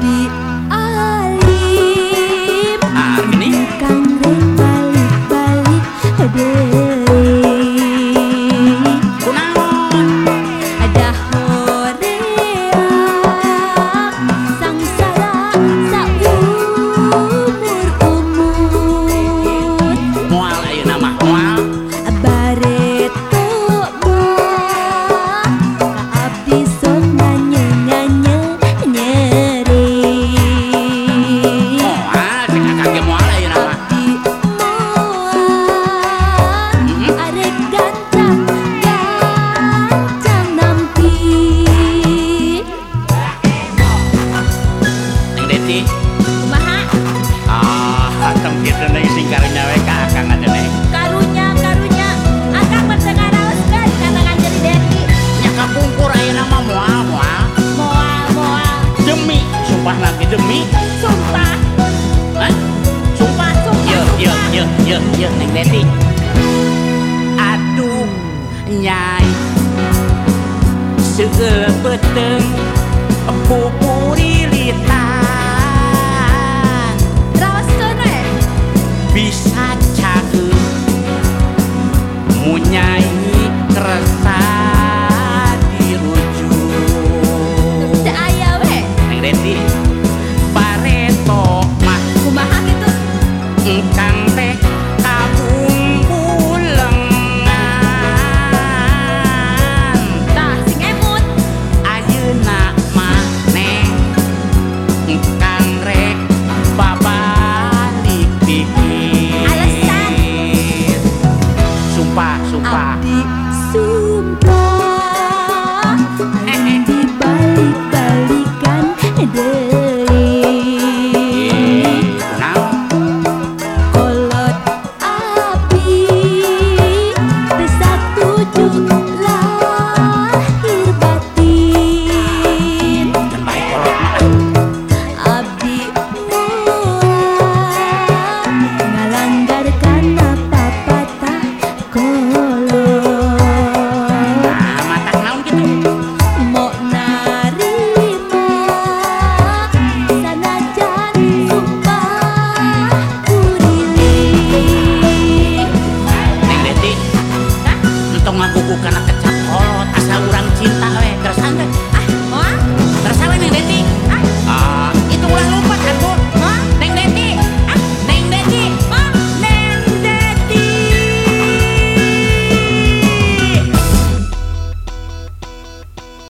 你 jeneng sing karunya wae kakang. Karunya karunya akang Dedi. nyaka pungkur ayeuna nama moal moal. Moal moal. Demi sumpah lagi demi sumpah. Hah? Sumpah sumpah. Yo yo yo yo Neng Dedi. Aduh nyai. Segelepeteng pupuri Keep